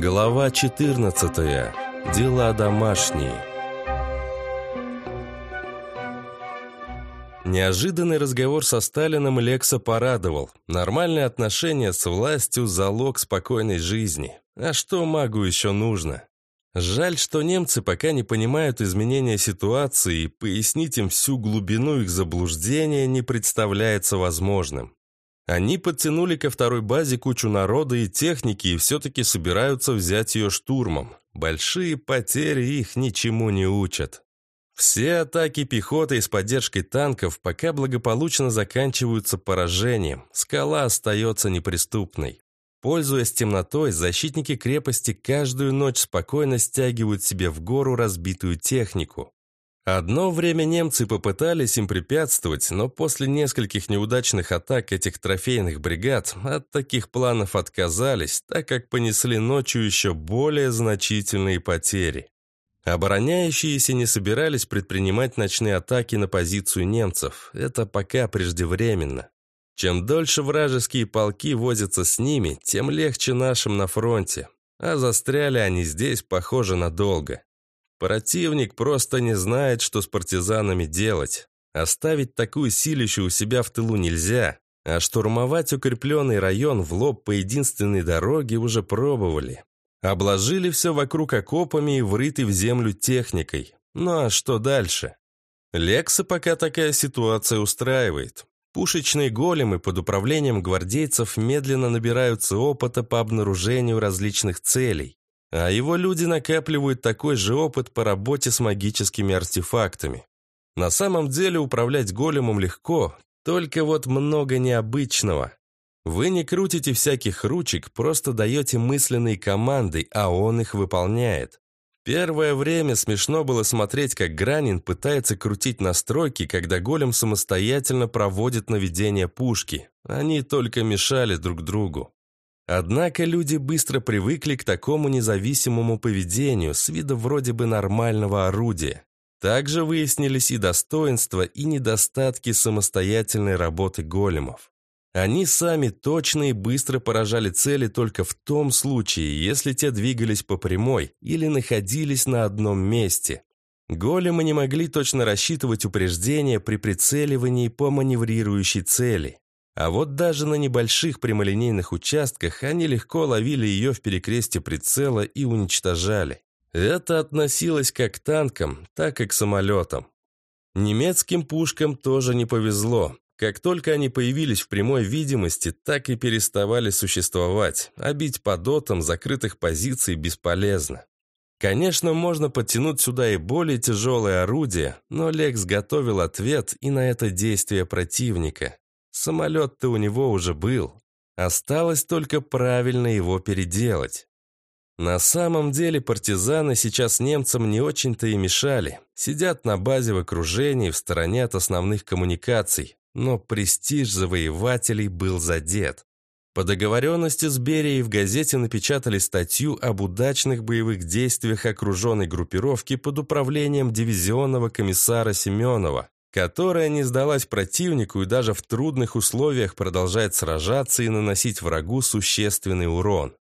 Глава 14. Дела домашние. Неожиданный разговор со Сталином Лекса порадовал. Нормальные отношения с властью – залог спокойной жизни. А что магу еще нужно? Жаль, что немцы пока не понимают изменения ситуации, и пояснить им всю глубину их заблуждения не представляется возможным. Они подтянули ко второй базе кучу народа и техники и все-таки собираются взять ее штурмом. Большие потери их ничему не учат. Все атаки пехоты с поддержкой танков пока благополучно заканчиваются поражением. Скала остается неприступной. Пользуясь темнотой, защитники крепости каждую ночь спокойно стягивают себе в гору разбитую технику. Одно время немцы попытались им препятствовать, но после нескольких неудачных атак этих трофейных бригад от таких планов отказались, так как понесли ночью еще более значительные потери. Обороняющиеся не собирались предпринимать ночные атаки на позицию немцев. Это пока преждевременно. Чем дольше вражеские полки возятся с ними, тем легче нашим на фронте. А застряли они здесь, похоже, надолго. Противник просто не знает, что с партизанами делать. Оставить такую силищу у себя в тылу нельзя, а штурмовать укрепленный район в лоб по единственной дороге уже пробовали. Обложили все вокруг окопами и врытой в землю техникой. Ну а что дальше? Лекса пока такая ситуация устраивает. Пушечные големы под управлением гвардейцев медленно набираются опыта по обнаружению различных целей. А его люди накапливают такой же опыт по работе с магическими артефактами. На самом деле управлять големом легко, только вот много необычного. Вы не крутите всяких ручек, просто даете мысленные команды, а он их выполняет. Первое время смешно было смотреть, как Гранин пытается крутить настройки, когда голем самостоятельно проводит наведение пушки. Они только мешали друг другу. Однако люди быстро привыкли к такому независимому поведению с вида вроде бы нормального орудия. Также выяснились и достоинства, и недостатки самостоятельной работы големов. Они сами точно и быстро поражали цели только в том случае, если те двигались по прямой или находились на одном месте. Големы не могли точно рассчитывать упреждения при прицеливании по маневрирующей цели. А вот даже на небольших прямолинейных участках они легко ловили ее в перекресте прицела и уничтожали. Это относилось как к танкам, так и к самолетам. Немецким пушкам тоже не повезло. Как только они появились в прямой видимости, так и переставали существовать, а бить по дотам закрытых позиций бесполезно. Конечно, можно подтянуть сюда и более тяжелые орудия, но Лекс готовил ответ и на это действие противника. Самолет-то у него уже был. Осталось только правильно его переделать. На самом деле партизаны сейчас немцам не очень-то и мешали. Сидят на базе в окружении, в стороне от основных коммуникаций. Но престиж завоевателей был задет. По договоренности с Берией в газете напечатали статью об удачных боевых действиях окруженной группировки под управлением дивизионного комиссара Семенова, которая не сдалась противнику и даже в трудных условиях продолжает сражаться и наносить врагу существенный урон.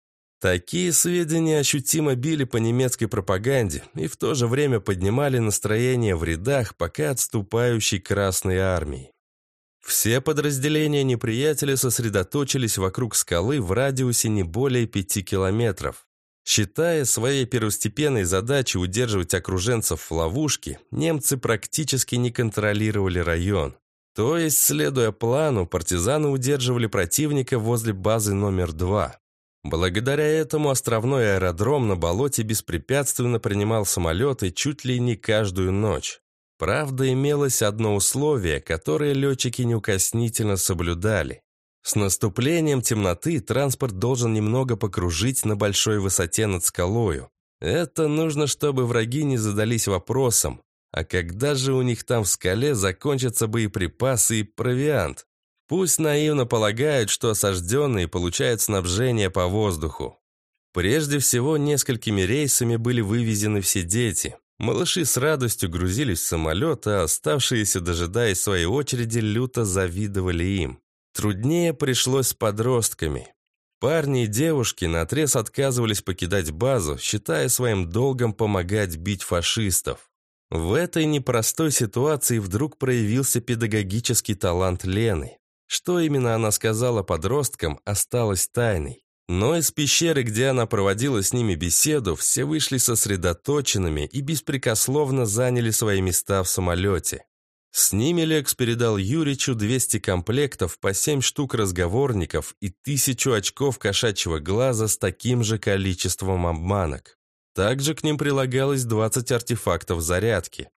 Такие сведения ощутимо били по немецкой пропаганде и в то же время поднимали настроение в рядах пока отступающей Красной Армии. Все подразделения неприятеля сосредоточились вокруг скалы в радиусе не более пяти километров. Считая своей первостепенной задачей удерживать окруженцев в ловушке, немцы практически не контролировали район. То есть, следуя плану, партизаны удерживали противника возле базы номер два. Благодаря этому островной аэродром на болоте беспрепятственно принимал самолеты чуть ли не каждую ночь. Правда, имелось одно условие, которое летчики неукоснительно соблюдали. С наступлением темноты транспорт должен немного покружить на большой высоте над скалою. Это нужно, чтобы враги не задались вопросом, а когда же у них там в скале закончатся боеприпасы и провиант? Пусть наивно полагают, что осажденные получают снабжение по воздуху. Прежде всего, несколькими рейсами были вывезены все дети. Малыши с радостью грузились в самолет, а оставшиеся, дожидаясь своей очереди, люто завидовали им. Труднее пришлось с подростками. Парни и девушки наотрез отказывались покидать базу, считая своим долгом помогать бить фашистов. В этой непростой ситуации вдруг проявился педагогический талант Лены. Что именно она сказала подросткам, осталось тайной. Но из пещеры, где она проводила с ними беседу, все вышли сосредоточенными и беспрекословно заняли свои места в самолете. С ними Лекс передал Юричу 200 комплектов по 7 штук разговорников и 1000 очков кошачьего глаза с таким же количеством обманок. Также к ним прилагалось 20 артефактов зарядки.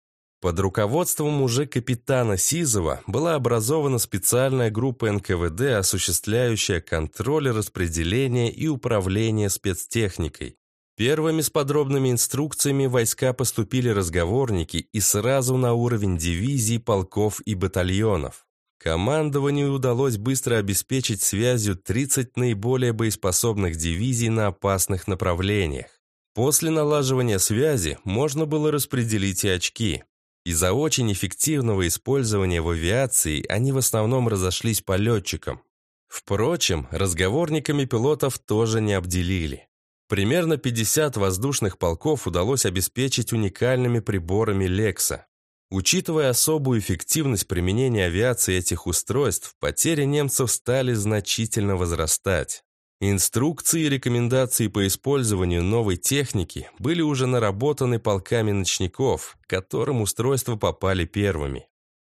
Под руководством уже капитана Сизова была образована специальная группа НКВД, осуществляющая контроль, распределение и управление спецтехникой. Первыми с подробными инструкциями войска поступили разговорники и сразу на уровень дивизий, полков и батальонов. Командованию удалось быстро обеспечить связью 30 наиболее боеспособных дивизий на опасных направлениях. После налаживания связи можно было распределить и очки. Из-за очень эффективного использования в авиации они в основном разошлись по летчикам. Впрочем, разговорниками пилотов тоже не обделили. Примерно 50 воздушных полков удалось обеспечить уникальными приборами Лекса. Учитывая особую эффективность применения авиации этих устройств, потери немцев стали значительно возрастать. Инструкции и рекомендации по использованию новой техники были уже наработаны полками ночников, которым устройства попали первыми.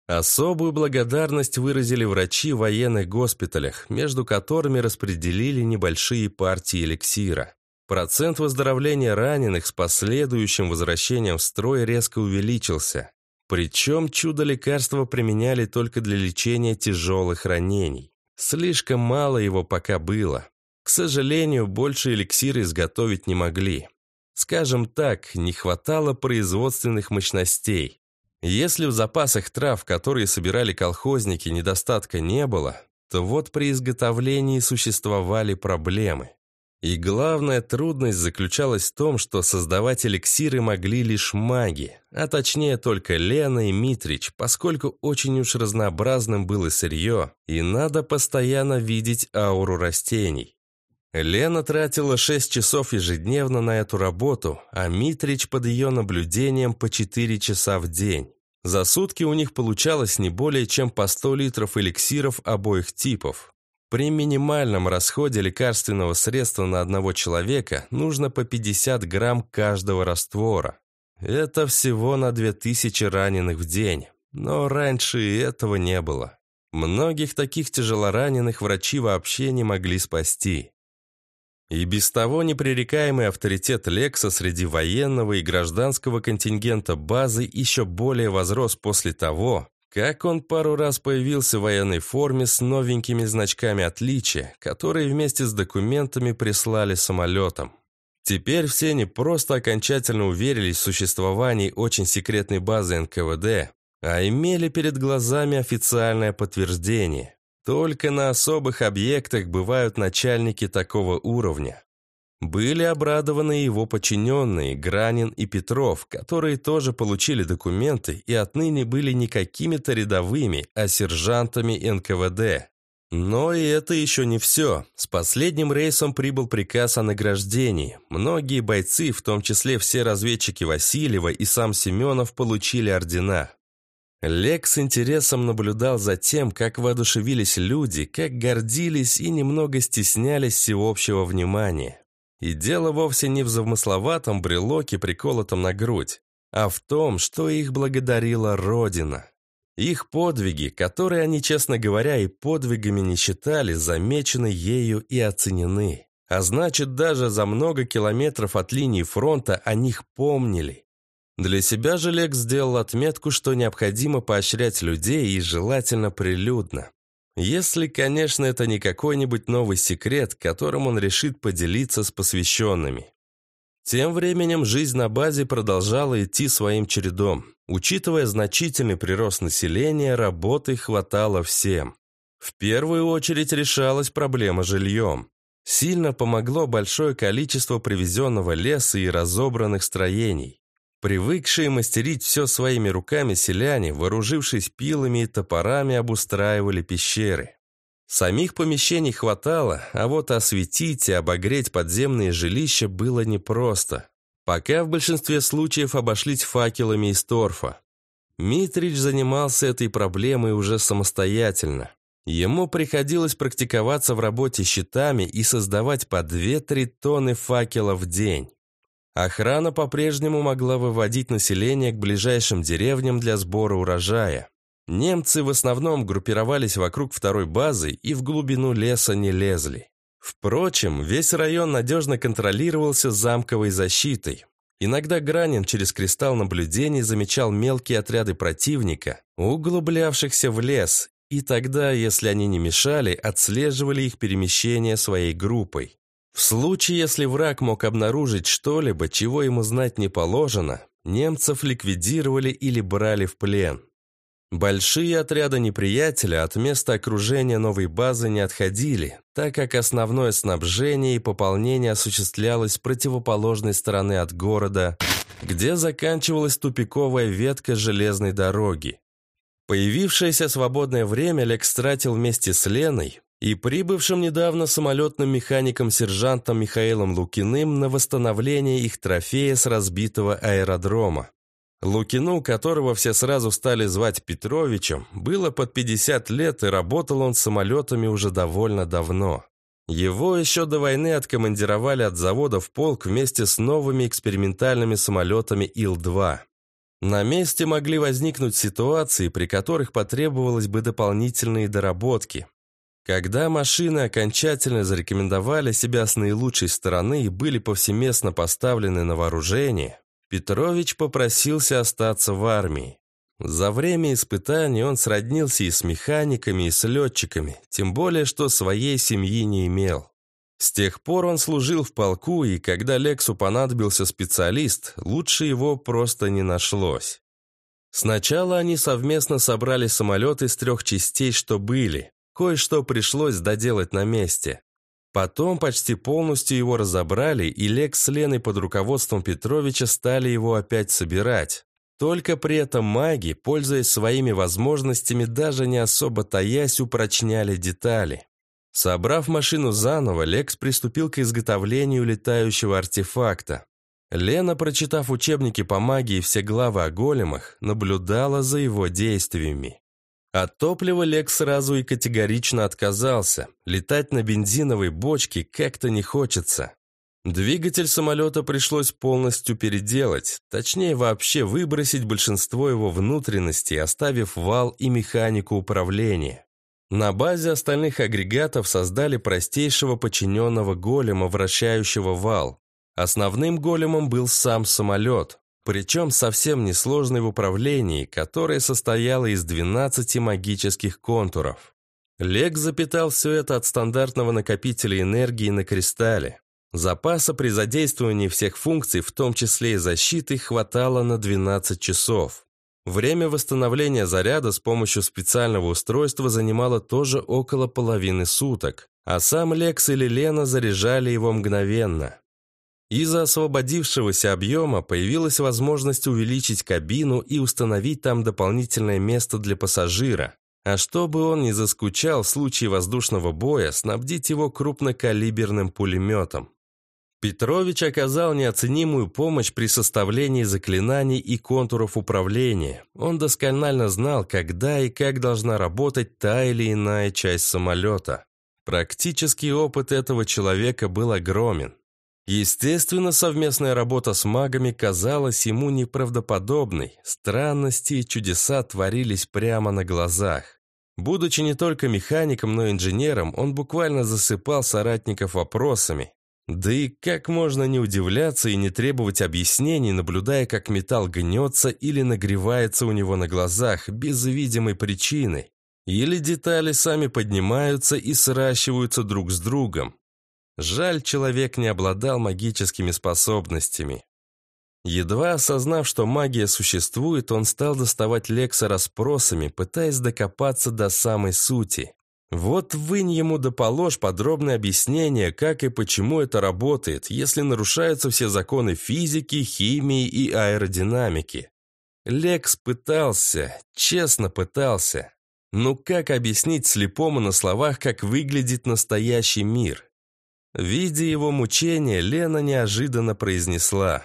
Особую благодарность выразили врачи в военных госпиталях, между которыми распределили небольшие партии эликсира. Процент выздоровления раненых с последующим возвращением в строй резко увеличился. Причем чудо-лекарства применяли только для лечения тяжелых ранений. Слишком мало его пока было. К сожалению, больше эликсира изготовить не могли. Скажем так, не хватало производственных мощностей. Если в запасах трав, которые собирали колхозники, недостатка не было, то вот при изготовлении существовали проблемы. И главная трудность заключалась в том, что создавать эликсиры могли лишь маги, а точнее только Лена и Митрич, поскольку очень уж разнообразным было сырье, и надо постоянно видеть ауру растений. Лена тратила 6 часов ежедневно на эту работу, а Митрич под ее наблюдением по 4 часа в день. За сутки у них получалось не более чем по 100 литров эликсиров обоих типов, при минимальном расходе лекарственного средства на одного человека нужно по 50 грамм каждого раствора. Это всего на 2000 раненых в день, но раньше и этого не было. Многих таких тяжелораненых врачи вообще не могли спасти. И без того непререкаемый авторитет Лекса среди военного и гражданского контингента базы еще более возрос после того, как он пару раз появился в военной форме с новенькими значками отличия, которые вместе с документами прислали самолетом. Теперь все не просто окончательно уверились в существовании очень секретной базы НКВД, а имели перед глазами официальное подтверждение. Только на особых объектах бывают начальники такого уровня. Были обрадованы его подчиненные Гранин и Петров, которые тоже получили документы и отныне были не какими-то рядовыми, а сержантами НКВД. Но и это еще не все. С последним рейсом прибыл приказ о награждении. Многие бойцы, в том числе все разведчики Васильева и сам Семенов, получили ордена. Лек с интересом наблюдал за тем, как воодушевились люди, как гордились и немного стеснялись всеобщего внимания. И дело вовсе не в замысловатом брелоке, приколотом на грудь, а в том, что их благодарила Родина. Их подвиги, которые они, честно говоря, и подвигами не считали, замечены ею и оценены. А значит, даже за много километров от линии фронта о них помнили. Для себя же Лекс сделал отметку, что необходимо поощрять людей и желательно прилюдно. Если, конечно, это не какой-нибудь новый секрет, которым он решит поделиться с посвященными. Тем временем жизнь на базе продолжала идти своим чередом. Учитывая значительный прирост населения, работы хватало всем. В первую очередь решалась проблема жильем. Сильно помогло большое количество привезенного леса и разобранных строений. Привыкшие мастерить все своими руками селяне, вооружившись пилами и топорами, обустраивали пещеры. Самих помещений хватало, а вот осветить и обогреть подземные жилища было непросто. Пока в большинстве случаев обошлись факелами из торфа. Митрич занимался этой проблемой уже самостоятельно. Ему приходилось практиковаться в работе щитами и создавать по 2-3 тонны факелов в день. Охрана по-прежнему могла выводить население к ближайшим деревням для сбора урожая. Немцы в основном группировались вокруг второй базы и в глубину леса не лезли. Впрочем, весь район надежно контролировался замковой защитой. Иногда Гранин через кристалл наблюдений замечал мелкие отряды противника, углублявшихся в лес, и тогда, если они не мешали, отслеживали их перемещение своей группой. В случае, если враг мог обнаружить что-либо, чего ему знать не положено, немцев ликвидировали или брали в плен. Большие отряды неприятеля от места окружения новой базы не отходили, так как основное снабжение и пополнение осуществлялось с противоположной стороны от города, где заканчивалась тупиковая ветка железной дороги. Появившееся свободное время Лекс тратил вместе с Леной и прибывшим недавно самолетным механиком-сержантом Михаилом Лукиным на восстановление их трофея с разбитого аэродрома. Лукину, которого все сразу стали звать Петровичем, было под 50 лет, и работал он с самолетами уже довольно давно. Его еще до войны откомандировали от завода в полк вместе с новыми экспериментальными самолетами Ил-2. На месте могли возникнуть ситуации, при которых потребовалось бы дополнительные доработки. Когда машины окончательно зарекомендовали себя с наилучшей стороны и были повсеместно поставлены на вооружение, Петрович попросился остаться в армии. За время испытаний он сроднился и с механиками, и с летчиками, тем более, что своей семьи не имел. С тех пор он служил в полку, и когда Лексу понадобился специалист, лучше его просто не нашлось. Сначала они совместно собрали самолет из трех частей, что были. Кое-что пришлось доделать на месте. Потом почти полностью его разобрали, и Лекс с Леной под руководством Петровича стали его опять собирать. Только при этом маги, пользуясь своими возможностями, даже не особо таясь, упрочняли детали. Собрав машину заново, Лекс приступил к изготовлению летающего артефакта. Лена, прочитав учебники по магии все главы о големах, наблюдала за его действиями. От топлива Лекс сразу и категорично отказался. Летать на бензиновой бочке как-то не хочется. Двигатель самолета пришлось полностью переделать, точнее вообще выбросить большинство его внутренностей, оставив вал и механику управления. На базе остальных агрегатов создали простейшего подчиненного голема, вращающего вал. Основным големом был сам самолет, причем совсем несложный в управлении, которое состояло из 12 магических контуров. Лек запитал все это от стандартного накопителя энергии на кристалле. Запаса при задействовании всех функций, в том числе и защиты, хватало на 12 часов. Время восстановления заряда с помощью специального устройства занимало тоже около половины суток, а сам Лекс или Лена заряжали его мгновенно. Из-за освободившегося объема появилась возможность увеличить кабину и установить там дополнительное место для пассажира. А чтобы он не заскучал в случае воздушного боя, снабдить его крупнокалиберным пулеметом. Петрович оказал неоценимую помощь при составлении заклинаний и контуров управления. Он досконально знал, когда и как должна работать та или иная часть самолета. Практический опыт этого человека был огромен. Естественно, совместная работа с магами казалась ему неправдоподобной. Странности и чудеса творились прямо на глазах. Будучи не только механиком, но и инженером, он буквально засыпал соратников вопросами. Да и как можно не удивляться и не требовать объяснений, наблюдая, как металл гнется или нагревается у него на глазах без видимой причины. Или детали сами поднимаются и сращиваются друг с другом. Жаль, человек не обладал магическими способностями. Едва осознав, что магия существует, он стал доставать Лекса расспросами, пытаясь докопаться до самой сути. Вот вынь ему да положь подробное объяснение, как и почему это работает, если нарушаются все законы физики, химии и аэродинамики. Лекс пытался, честно пытался. Ну как объяснить слепому на словах, как выглядит настоящий мир? Видя его мучения, Лена неожиданно произнесла.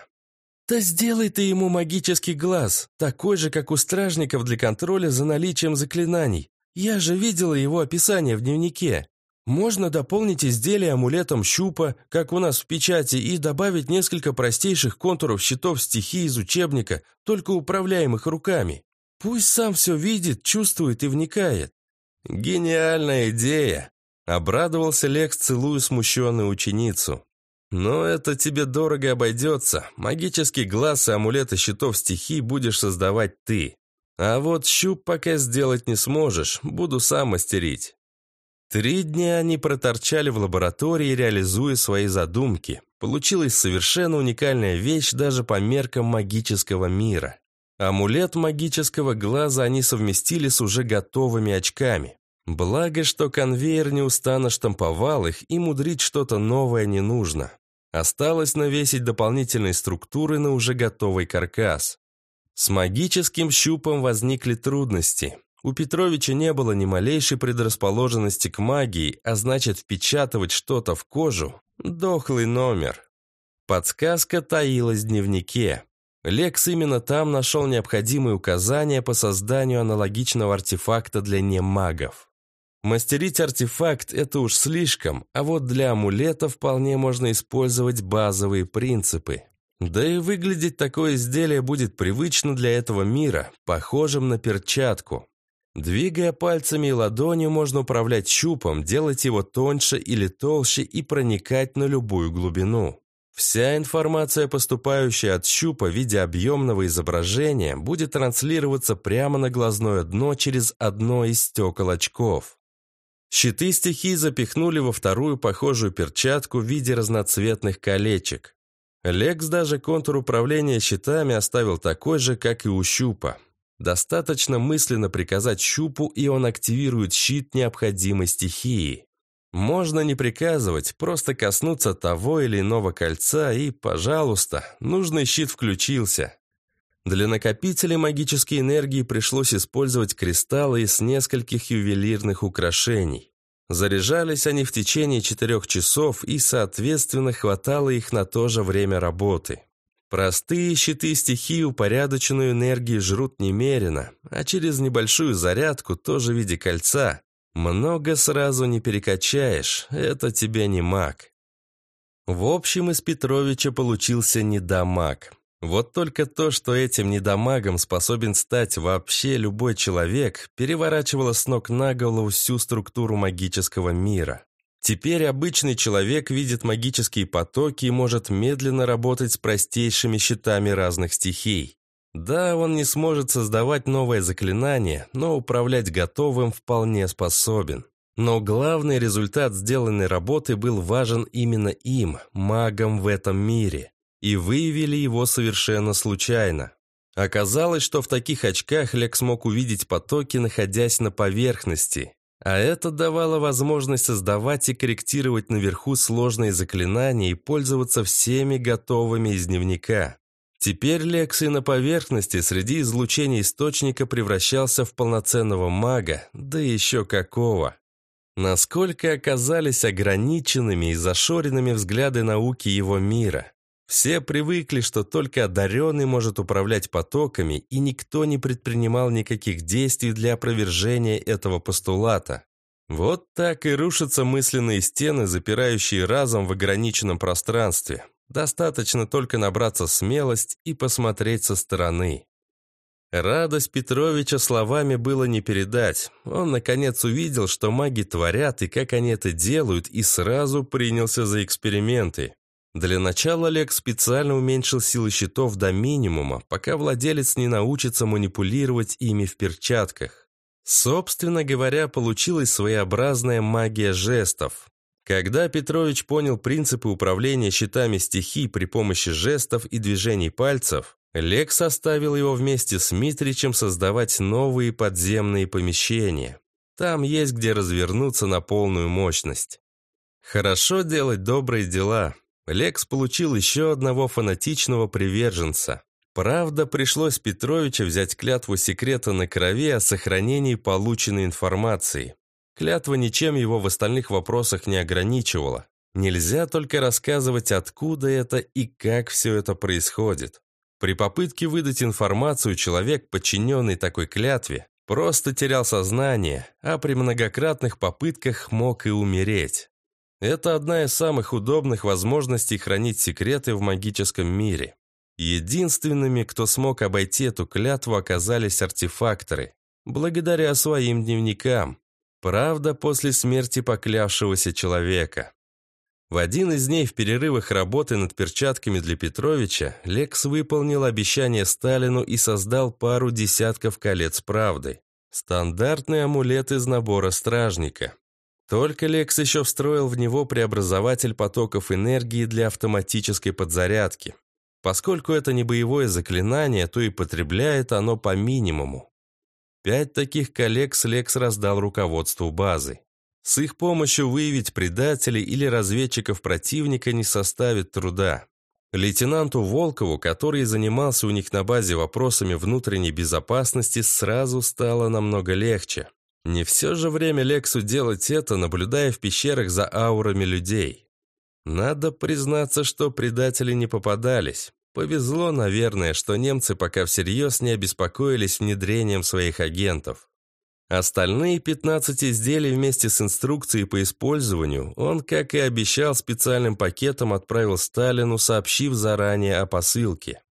«Да сделай ты ему магический глаз, такой же, как у стражников для контроля за наличием заклинаний. Я же видела его описание в дневнике. Можно дополнить изделие амулетом щупа, как у нас в печати, и добавить несколько простейших контуров щитов стихии из учебника, только управляемых руками. Пусть сам все видит, чувствует и вникает. Гениальная идея! Обрадовался Лекс, целуя смущенную ученицу. Но это тебе дорого обойдется. Магический глаз и амулеты щитов стихий будешь создавать ты. А вот щуп пока сделать не сможешь, буду сам мастерить. Три дня они проторчали в лаборатории, реализуя свои задумки. Получилась совершенно уникальная вещь даже по меркам магического мира. Амулет магического глаза они совместили с уже готовыми очками. Благо, что конвейер неустанно штамповал их, и мудрить что-то новое не нужно. Осталось навесить дополнительные структуры на уже готовый каркас. С магическим щупом возникли трудности. У Петровича не было ни малейшей предрасположенности к магии, а значит впечатывать что-то в кожу – дохлый номер. Подсказка таилась в дневнике. Лекс именно там нашел необходимые указания по созданию аналогичного артефакта для немагов. Мастерить артефакт – это уж слишком, а вот для амулета вполне можно использовать базовые принципы. Да и выглядеть такое изделие будет привычно для этого мира, похожим на перчатку. Двигая пальцами и ладонью, можно управлять щупом, делать его тоньше или толще и проникать на любую глубину. Вся информация, поступающая от щупа в виде объемного изображения, будет транслироваться прямо на глазное дно через одно из стекол очков. Щиты стихий запихнули во вторую похожую перчатку в виде разноцветных колечек. Лекс даже контур управления щитами оставил такой же, как и у щупа. Достаточно мысленно приказать щупу, и он активирует щит необходимой стихии. Можно не приказывать, просто коснуться того или иного кольца, и, пожалуйста, нужный щит включился. Для накопителя магической энергии пришлось использовать кристаллы из нескольких ювелирных украшений. Заряжались они в течение четырех часов, и, соответственно, хватало их на то же время работы. Простые щиты стихии упорядоченную энергию жрут немерено, а через небольшую зарядку, тоже в виде кольца, много сразу не перекачаешь, это тебе не маг. В общем, из Петровича получился недомаг. Вот только то, что этим недомагом способен стать вообще любой человек, переворачивало с ног на голову всю структуру магического мира. Теперь обычный человек видит магические потоки и может медленно работать с простейшими щитами разных стихий. Да, он не сможет создавать новое заклинание, но управлять готовым вполне способен. Но главный результат сделанной работы был важен именно им, магом в этом мире. И выявили его совершенно случайно. Оказалось, что в таких очках Лек смог увидеть потоки, находясь на поверхности. А это давало возможность создавать и корректировать наверху сложные заклинания и пользоваться всеми готовыми из дневника. Теперь Лекси на поверхности среди излучений источника превращался в полноценного мага, да еще какого. Насколько оказались ограниченными и зашоренными взгляды науки его мира. Все привыкли, что только одаренный может управлять потоками, и никто не предпринимал никаких действий для опровержения этого постулата. Вот так и рушатся мысленные стены, запирающие разум в ограниченном пространстве. Достаточно только набраться смелость и посмотреть со стороны. Радость Петровича словами было не передать. Он, наконец, увидел, что маги творят и как они это делают, и сразу принялся за эксперименты. Для начала Олег специально уменьшил силы щитов до минимума, пока владелец не научится манипулировать ими в перчатках. Собственно говоря, получилась своеобразная магия жестов. Когда Петрович понял принципы управления щитами стихий при помощи жестов и движений пальцев, Лекс оставил его вместе с Митричем создавать новые подземные помещения. Там есть где развернуться на полную мощность. Хорошо делать добрые дела, Лекс получил еще одного фанатичного приверженца. Правда, пришлось Петровича взять клятву секрета на крови о сохранении полученной информации. Клятва ничем его в остальных вопросах не ограничивала. Нельзя только рассказывать, откуда это и как все это происходит. При попытке выдать информацию человек, подчиненный такой клятве, просто терял сознание, а при многократных попытках мог и умереть. Это одна из самых удобных возможностей хранить секреты в магическом мире. Единственными, кто смог обойти эту клятву, оказались артефакторы, благодаря своим дневникам. Правда, после смерти поклявшегося человека. В один из дней в перерывах работы над перчатками для Петровича Лекс выполнил обещание Сталину и создал пару десятков колец правды. Стандартный амулет из набора стражника. Только Лекс еще встроил в него преобразователь потоков энергии для автоматической подзарядки. Поскольку это не боевое заклинание, то и потребляет оно по минимуму. Пять таких коллег Лекс раздал руководству базы. С их помощью выявить предателей или разведчиков противника не составит труда. Лейтенанту Волкову, который занимался у них на базе вопросами внутренней безопасности, сразу стало намного легче. Не все же время Лексу делать это, наблюдая в пещерах за аурами людей. Надо признаться, что предатели не попадались. Повезло, наверное, что немцы пока всерьез не обеспокоились внедрением своих агентов. Остальные 15 изделий вместе с инструкцией по использованию он, как и обещал, специальным пакетом отправил Сталину, сообщив заранее о посылке.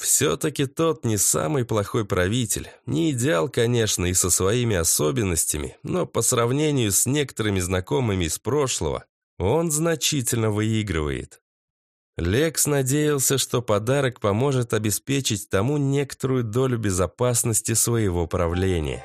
Все-таки тот не самый плохой правитель. Не идеал, конечно, и со своими особенностями, но по сравнению с некоторыми знакомыми из прошлого, он значительно выигрывает. Лекс надеялся, что подарок поможет обеспечить тому некоторую долю безопасности своего правления.